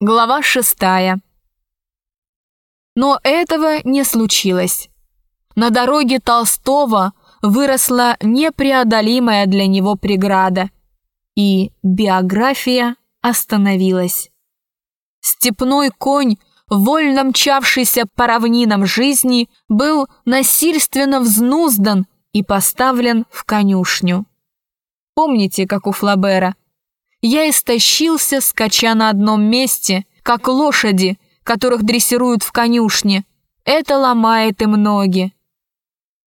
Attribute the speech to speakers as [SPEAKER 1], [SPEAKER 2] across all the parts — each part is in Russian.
[SPEAKER 1] Глава шестая. Но этого не случилось. На дороге Толстого выросла непреодолимая для него преграда, и биография остановилась. Степной конь, вольно мчавшийся по равнинам жизни, был насильственно взнуздан и поставлен в конюшню. Помните, как у Флабера – я истощился, скача на одном месте, как лошади, которых дрессируют в конюшне. Это ломает им ноги.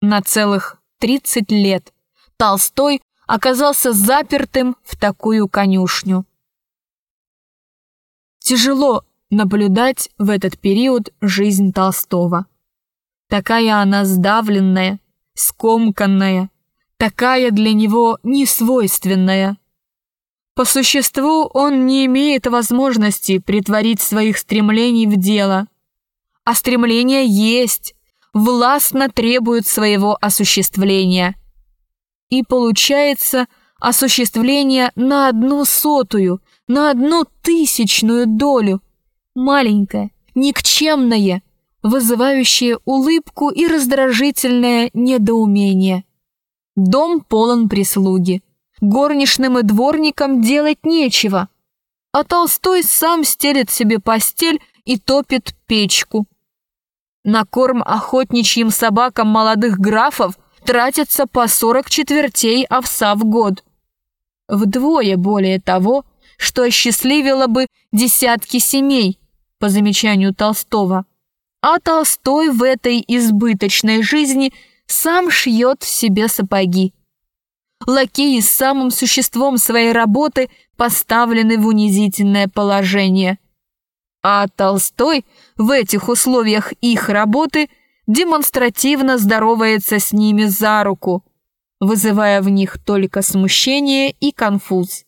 [SPEAKER 1] На целых 30 лет Толстой оказался запертым в такую конюшню. Тяжело наблюдать в этот период жизнь Толстого. Такая она сдавленная, скомканная, такая для него несвойственная. По существу он не имеет возможности притворить своих стремлений в дело. А стремления есть, властно требуют своего осуществления. И получается осуществление на одну сотую, на одну тысячную долю. Маленькое, никчемное, вызывающее улыбку и раздражительное недоумение. Дом полон прислуги. Горничным и дворникам делать нечего, а Толстой сам стелит себе постель и топит печку. На корм охотничьим собакам молодых графов тратится по 40 четвертей овса в год. Вдвое более того, что осчастливило бы десятки семей, по замечанию Толстого. А Толстой в этой избыточной жизни сам шьет себе сапоги лакеи с самым существом своей работы поставлены в унизительное положение. А Толстой в этих условиях их работы демонстративно здоровается с ними за руку, вызывая в них только смущение и конфуз.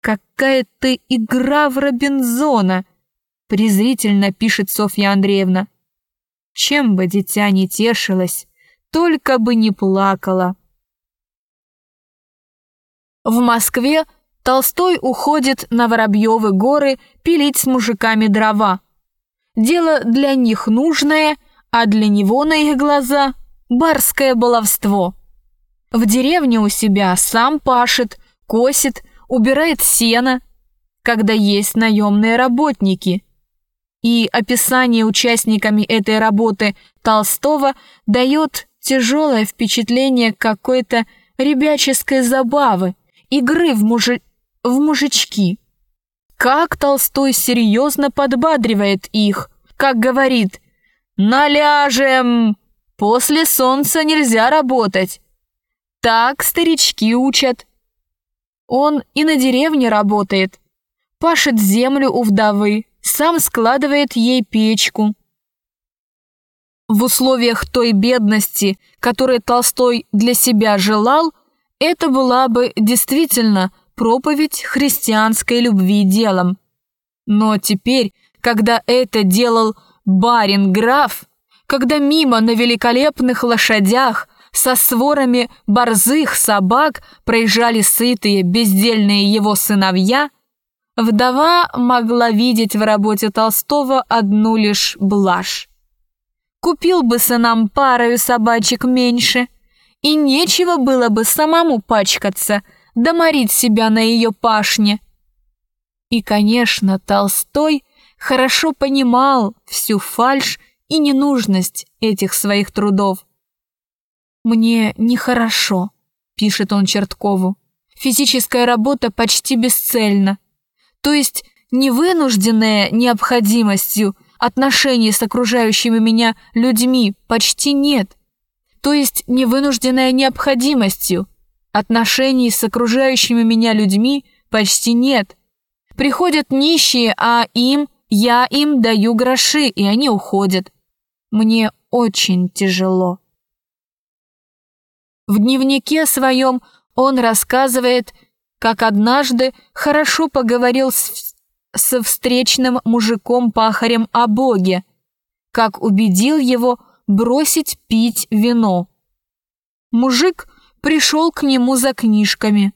[SPEAKER 1] «Какая-то игра в Робинзона!» презрительно пишет Софья Андреевна. Чем бы дитя не тешилось, только бы не плакала. В Москве Толстой уходит на Воробьевы горы пилить с мужиками дрова. Дело для них нужное, а для него на их глаза барское баловство. В деревне у себя сам пашет, косит, убирает сено, когда есть наемные работники. И описание участниками этой работы Толстого дает тяжелое впечатление какой-то ребяческой забавы, игры в, мужи... в мужички. Как Толстой серьезно подбадривает их, как говорит «Наляжем! После солнца нельзя работать!» Так старички учат. Он и на деревне работает, пашет землю у вдовы, сам складывает ей печку. В условиях той бедности, которой Толстой для себя желал, это была бы действительно проповедь христианской любви делом. Но теперь, когда это делал барин-граф, когда мимо на великолепных лошадях со сворами борзых собак проезжали сытые, бездельные его сыновья, вдова могла видеть в работе Толстого одну лишь блажь. Купил бы сынам парою собачек меньше – и нечего было бы самому пачкаться, да морить себя на ее пашне. И, конечно, Толстой хорошо понимал всю фальшь и ненужность этих своих трудов. «Мне нехорошо», — пишет он Черткову. «Физическая работа почти бесцельна, то есть невынужденная необходимостью отношений с окружающими меня людьми почти нет то есть невынужденная необходимостью. Отношений с окружающими меня людьми почти нет. Приходят нищие, а им, я им даю гроши, и они уходят. Мне очень тяжело. В дневнике своем он рассказывает, как однажды хорошо поговорил с, со встречным мужиком-пахарем о Боге, как убедил его бросить пить вино. Мужик пришел к нему за книжками.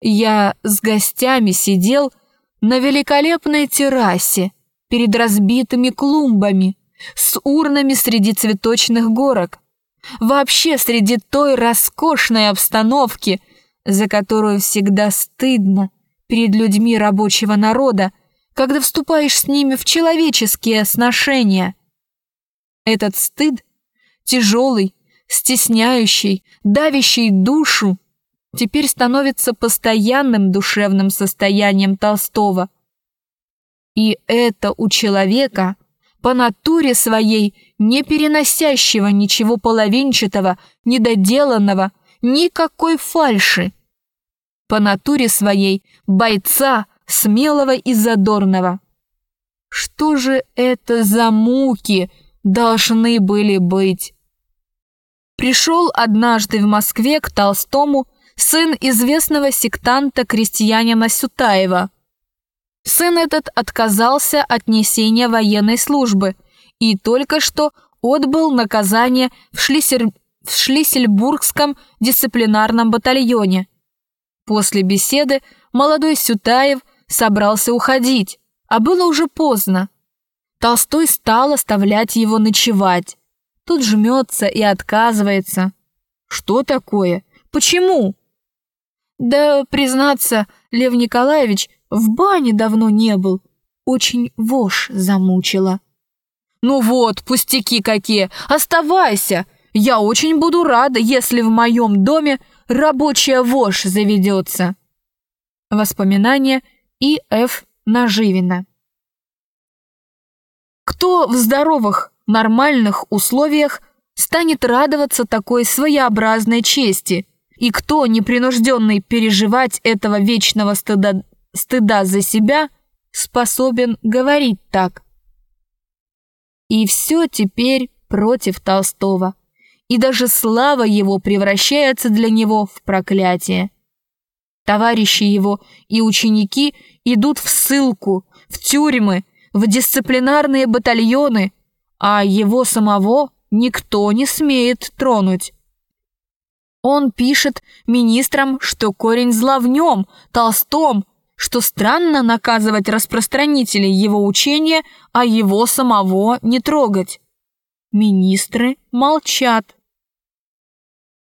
[SPEAKER 1] Я с гостями сидел, на великолепной террасе перед разбитыми клумбами, с урнами среди цветочных горок, вообще среди той роскошной обстановки, за которую всегда стыдно перед людьми рабочего народа, когда вступаешь с ними в человеческие сношения. Этот стыд, тяжелый, стесняющий, давящий душу, теперь становится постоянным душевным состоянием Толстого. И это у человека, по натуре своей, не переносящего ничего половинчатого, недоделанного, никакой фальши. По натуре своей бойца, смелого и задорного. Что же это за муки должны были быть? Пришел однажды в Москве к Толстому сын известного сектанта-крестьянина Сютаева. Сын этот отказался от несения военной службы и только что отбыл наказание в, Шлиссер... в Шлиссельбургском дисциплинарном батальоне. После беседы молодой Сютаев собрался уходить, а было уже поздно. Толстой стал оставлять его ночевать. Тут жмется и отказывается. Что такое? Почему? Да, признаться, Лев Николаевич в бане давно не был. Очень вошь замучила. Ну вот, пустяки какие, оставайся. Я очень буду рада, если в моем доме рабочая вошь заведется. Воспоминания И. Ф. Наживина. Кто в здоровых, нормальных условиях станет радоваться такой своеобразной чести – и кто, непринужденный переживать этого вечного стыда, стыда за себя, способен говорить так? И все теперь против Толстого, и даже слава его превращается для него в проклятие. Товарищи его и ученики идут в ссылку, в тюрьмы, в дисциплинарные батальоны, а его самого никто не смеет тронуть. Он пишет министрам, что корень зла в нем, Толстом, что странно наказывать распространителей его учения, а его самого не трогать. Министры молчат.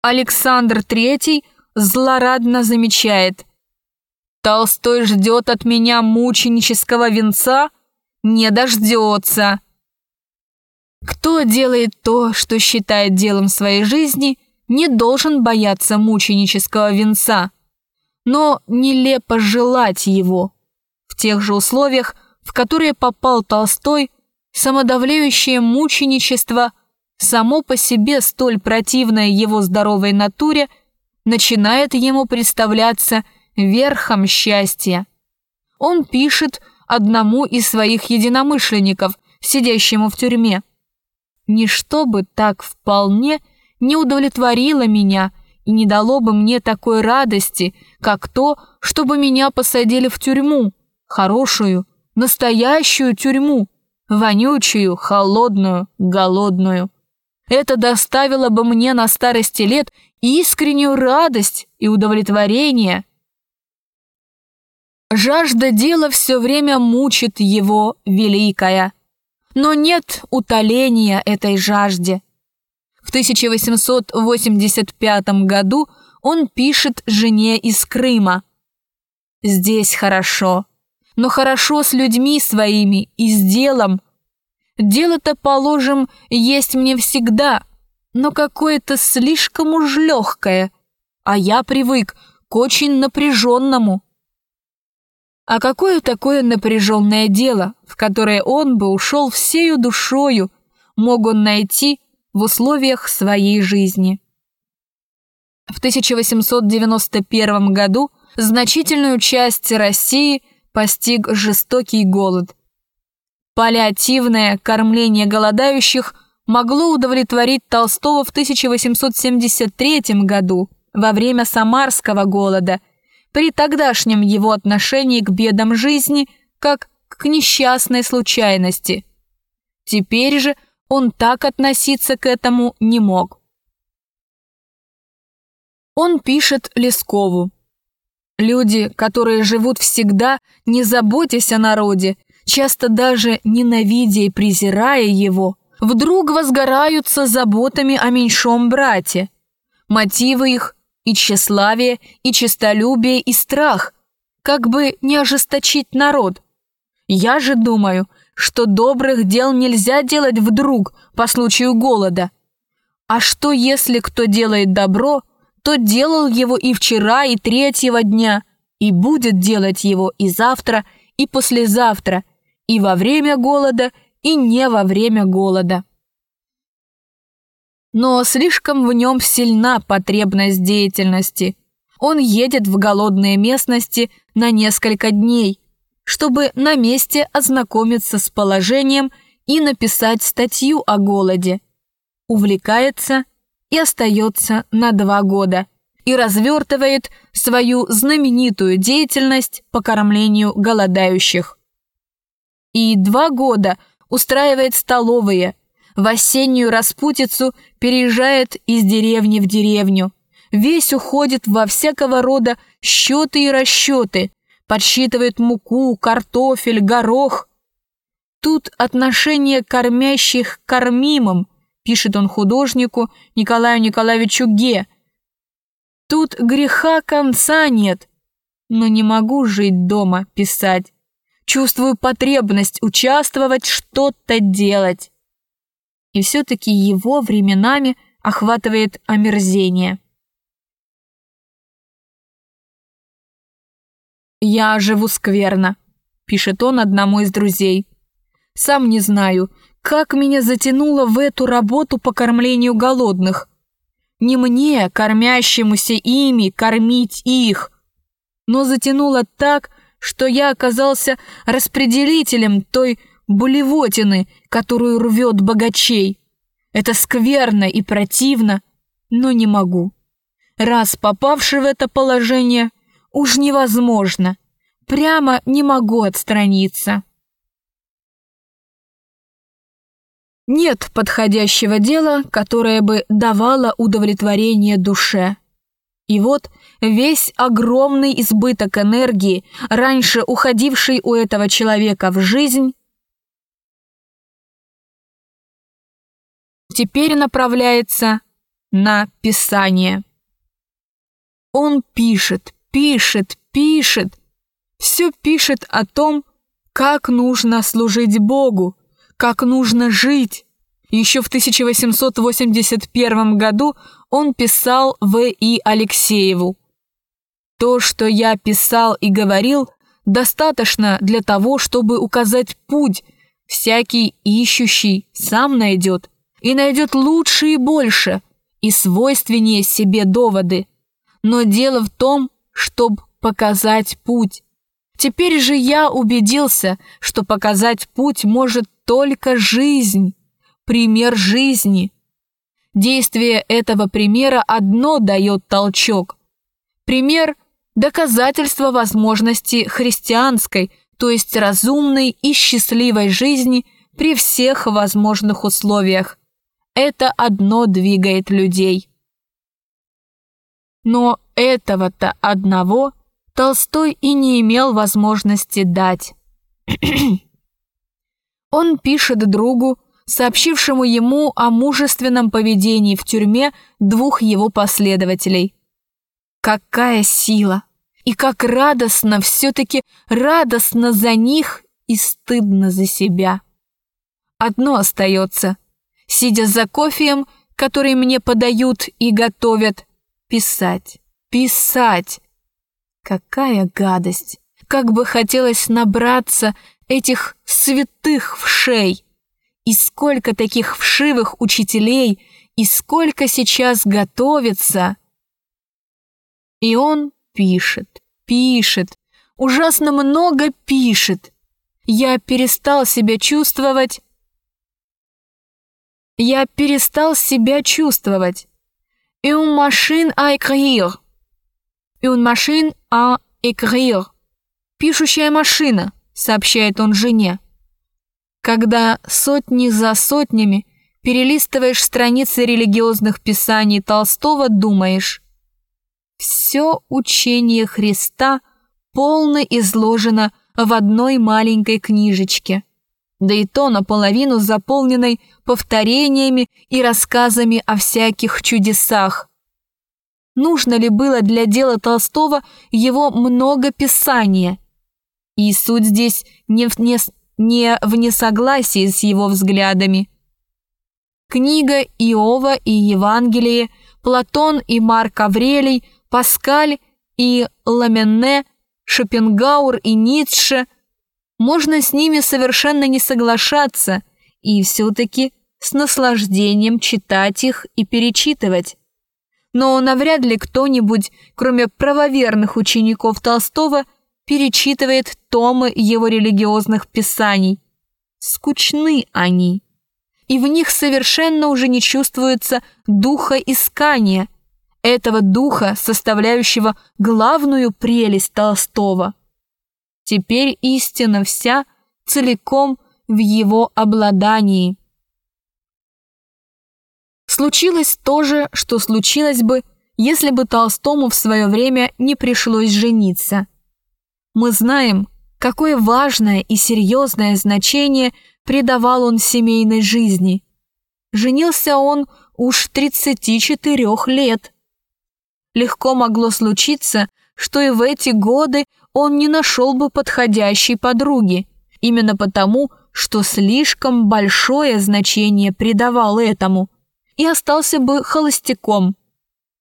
[SPEAKER 1] Александр III злорадно замечает. Толстой ждет от меня мученического венца, не дождется. Кто делает то, что считает делом своей жизни – не должен бояться мученического венца, но нелепо желать его. В тех же условиях, в которые попал Толстой, самодавлеющее мученичество, само по себе столь противное его здоровой натуре, начинает ему представляться верхом счастья. Он пишет одному из своих единомышленников, сидящему в тюрьме. «Ничто бы так вполне не удовлетворило меня и не дало бы мне такой радости, как то, чтобы меня посадили в тюрьму, хорошую, настоящую тюрьму, вонючую, холодную, голодную. Это доставило бы мне на старости лет искреннюю радость и удовлетворение. Жажда дела все время мучит его великая. Но нет утоления этой жажде. В 1885 году он пишет жене из Крыма. «Здесь хорошо, но хорошо с людьми своими и с делом. Дело-то, положим, есть мне всегда, но какое-то слишком уж легкое, а я привык к очень напряженному». А какое такое напряженное дело, в которое он бы ушел всею душою, мог он найти в условиях своей жизни. В 1891 году значительную часть России постиг жестокий голод. Паллиативное кормление голодающих могло удовлетворить Толстого в 1873 году во время Самарского голода, при тогдашнем его отношении к бедам жизни как к несчастной случайности. Теперь же – он так относиться к этому не мог. Он пишет Лескову. Люди, которые живут всегда, не заботясь о народе, часто даже ненавидя и презирая его, вдруг возгораются заботами о меньшом брате. Мотивы их и тщеславие, и честолюбие, и страх, как бы не ожесточить народ. Я же думаю, что добрых дел нельзя делать вдруг по случаю голода. А что если кто делает добро, то делал его и вчера, и третьего дня, и будет делать его и завтра, и послезавтра, и во время голода, и не во время голода. Но слишком в нем сильна потребность деятельности. Он едет в голодные местности на несколько дней, чтобы на месте ознакомиться с положением и написать статью о голоде. Увлекается и остается на два года и развертывает свою знаменитую деятельность по кормлению голодающих. И два года устраивает столовые, в осеннюю распутицу переезжает из деревни в деревню, весь уходит во всякого рода счеты и расчеты, подсчитывает муку, картофель, горох. Тут отношение кормящих к кормимым, пишет он художнику Николаю Николаевичу Ге. Тут греха конца нет, но не могу жить дома, писать. Чувствую потребность участвовать, что-то делать. И все-таки его временами охватывает омерзение. «Я живу скверно», — пишет он одному из друзей. «Сам не знаю, как меня затянуло в эту работу по кормлению голодных. Не мне, кормящемуся ими, кормить их, но затянуло так, что я оказался распределителем той булевотины, которую рвет богачей. Это скверно и противно, но не могу. Раз попавший в это положение, уж невозможно. Прямо не могу отстраниться. Нет подходящего дела, которое бы давало удовлетворение душе. И вот весь огромный избыток энергии, раньше уходивший у этого человека в жизнь, теперь направляется на писание. Он пишет, пишет, пишет, все пишет о том, как нужно служить Богу, как нужно жить. Еще в 1881 году он писал В.И. Алексееву. То, что я писал и говорил, достаточно для того, чтобы указать путь. Всякий ищущий сам найдет, и найдет лучше и больше, и свойственнее себе доводы. Но дело в том, чтобы показать путь. Теперь же я убедился, что показать путь может только жизнь, пример жизни. Действие этого примера одно дает толчок. Пример – доказательство возможности христианской, то есть разумной и счастливой жизни при всех возможных условиях. Это одно двигает людей. Но этого-то одного Толстой и не имел возможности дать. Он пишет другу, сообщившему ему о мужественном поведении в тюрьме двух его последователей. Какая сила! И как радостно, все-таки радостно за них и стыдно за себя. Одно остается. Сидя за кофеем, который мне подают и готовят, писать, писать. Какая гадость! Как бы хотелось набраться этих святых вшей. И сколько таких вшивых учителей, и сколько сейчас готовится. И он пишет, пишет, ужасно много пишет. Я перестал себя чувствовать... Я перестал себя чувствовать. Une machine à écrire. Une machine à écrire. Пишущая машина сообщает он жене. Когда сотни за сотнями перелистываешь страницы религиозных писаний Толстого, думаешь, все учение Христа полно изложено в одной маленькой книжечке, да и то наполовину заполненной повторениями и рассказами о всяких чудесах. Нужно ли было для дела Толстого его много писания? И суть здесь не в, не, не в несогласии с его взглядами. Книга Иова и Евангелие, Платон и Марк Аврелий, Паскаль и Ламенне, Шопенгауэр и Ницше. Можно с ними совершенно не соглашаться и все-таки с наслаждением читать их и перечитывать. Но навряд ли кто-нибудь, кроме правоверных учеников Толстого, перечитывает томы его религиозных писаний. Скучны они и в них совершенно уже не чувствуется духа искания, этого духа, составляющего главную прелесть Толстого. Теперь истина вся целиком в его обладании. Случилось то же, что случилось бы, если бы Толстому в свое время не пришлось жениться. Мы знаем, какое важное и серьезное значение – придавал он семейной жизни. Женился он уж 34 лет. Легко могло случиться, что и в эти годы он не нашел бы подходящей подруги, именно потому, что слишком большое значение придавал этому, и остался бы холостяком.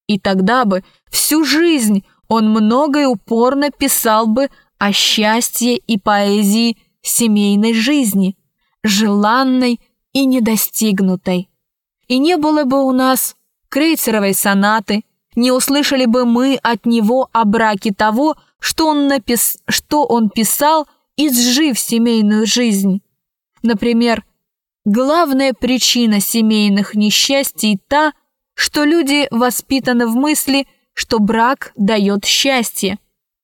[SPEAKER 1] И тогда бы всю жизнь он много и упорно писал бы о счастье и поэзии семейной жизни желанной и недостигнутой. И не было бы у нас крейцеровой сонаты, не услышали бы мы от него о браке того, что он, напис... что он писал, изжив семейную жизнь. Например, главная причина семейных несчастий та, что люди воспитаны в мысли, что брак дает счастье.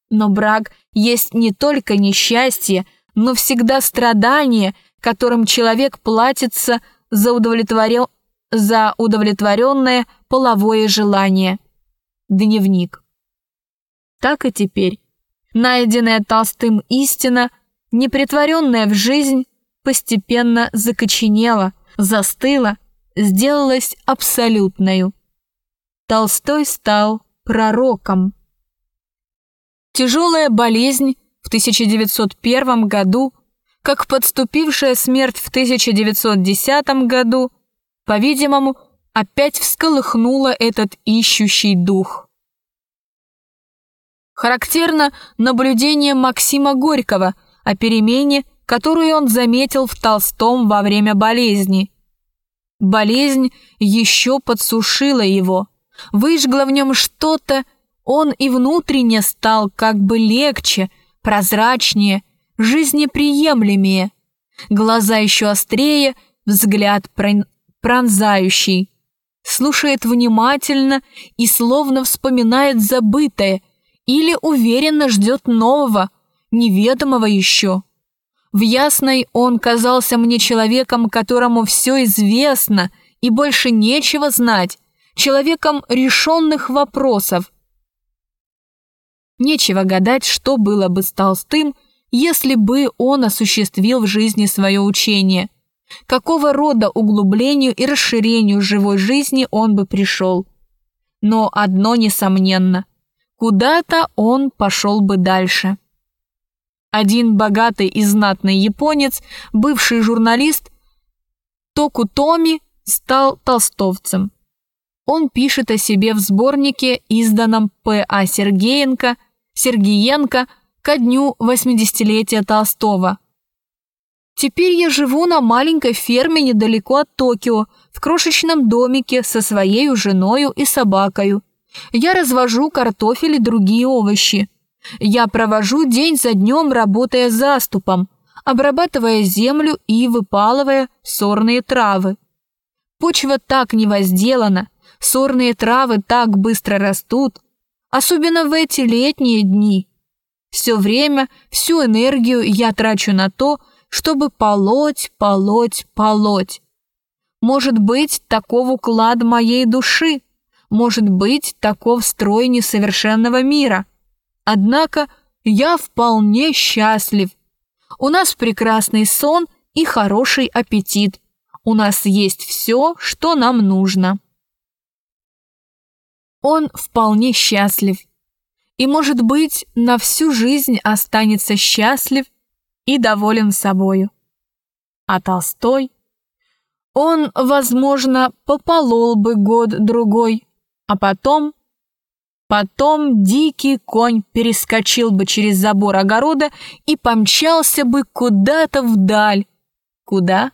[SPEAKER 1] Но брак есть не только несчастье, но всегда страдание которым человек платится за, удовлетворен... за удовлетворенное половое желание. Дневник. Так и теперь. Найденная Толстым истина, непритворенная в жизнь, постепенно закоченела, застыла, сделалась абсолютною. Толстой стал пророком. Тяжелая болезнь в 1901 году как подступившая смерть в 1910 году, по-видимому, опять всколыхнула этот ищущий дух. Характерно наблюдение Максима Горького о перемене, которую он заметил в Толстом во время болезни. Болезнь еще подсушила его, выжгла в нем что-то, он и внутренне стал как бы легче, прозрачнее, жизнеприемлемее, глаза еще острее, взгляд пронзающий. Слушает внимательно и словно вспоминает забытое или уверенно ждет нового, неведомого еще. В ясной он казался мне человеком, которому все известно и больше нечего знать, человеком решенных вопросов. Нечего гадать, что было бы с Толстым, если бы он осуществил в жизни свое учение. Какого рода углублению и расширению живой жизни он бы пришел. Но одно несомненно, куда-то он пошел бы дальше. Один богатый и знатный японец, бывший журналист Току Томи, стал толстовцем. Он пишет о себе в сборнике, изданном П.А. Сергеенко, Сергеенко ко дню 80-летия Толстого. Теперь я живу на маленькой ферме недалеко от Токио, в крошечном домике со своей женою и собакою. Я развожу картофель и другие овощи. Я провожу день за днем, работая заступом, обрабатывая землю и выпалывая сорные травы. Почва так не возделана, сорные травы так быстро растут, особенно в эти летние дни. Все время, всю энергию я трачу на то, чтобы полоть, полоть, полоть. Может быть, таков уклад моей души. Может быть, таков строй несовершенного мира. Однако я вполне счастлив. У нас прекрасный сон и хороший аппетит. У нас есть все, что нам нужно. Он вполне счастлив. И, может быть, на всю жизнь останется счастлив и доволен собою. А Толстой? Он, возможно, пополол бы год-другой, а потом... Потом дикий конь перескочил бы через забор огорода и помчался бы куда-то вдаль. Куда?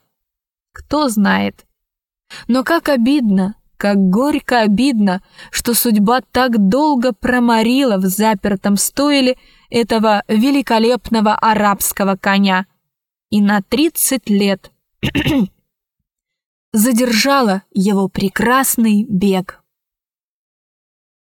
[SPEAKER 1] Кто знает. Но как обидно, как горько обидно, что судьба так долго проморила в запертом стойле этого великолепного арабского коня и на тридцать лет задержала его прекрасный бег.